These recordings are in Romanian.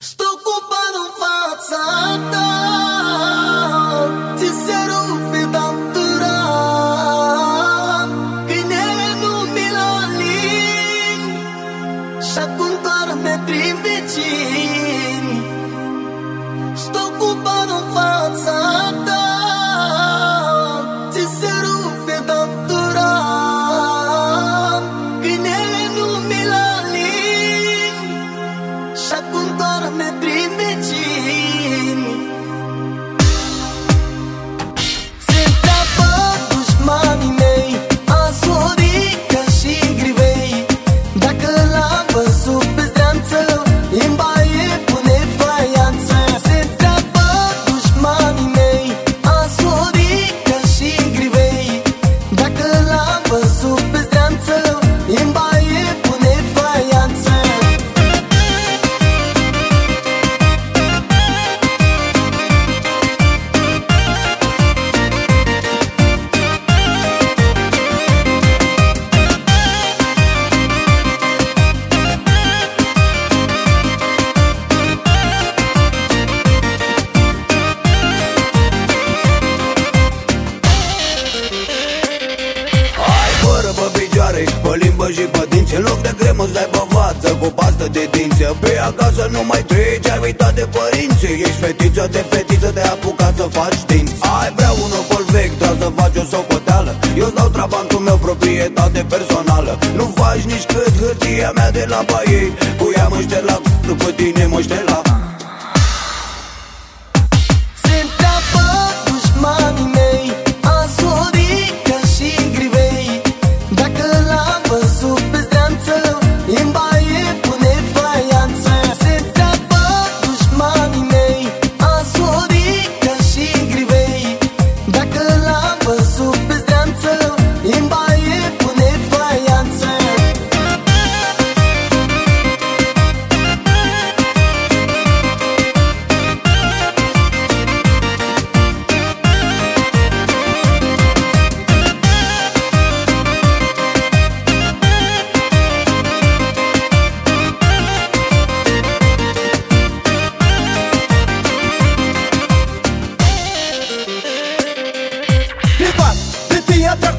Столкнув на три. Limbă și pe dinți În loc de cremă îți dai pe față cu pastă de dinți. Pe acasă nu mai treci, ai uitat de părinți. Ești fetiță de fetiță, te apucat să faci dinți. Ai vrea un ocol vechi, trebuie să faci o socoteală. Eu dau trabantul meu, proprietate personală. Nu faci nici cât hârtia mea de la baie. Cu ea mă la după tine mă la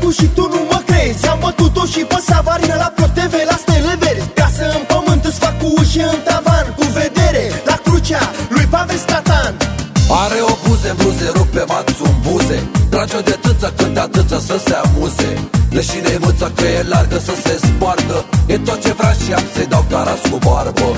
te ia dracu și tu nu mă crezi. Am bătut-o și pe savarină la Pro TV la stele verzi Casă în pământ îți fac cu uși în tavan Cu vedere la crucea lui Pavel Stratan. Are o buze, buze, rup pe mațu în buze. Trage-o de tâță când atâță să se amuze Leșine mâță că e largă să se spargă. E tot ce vrea și am să-i dau caras cu barbă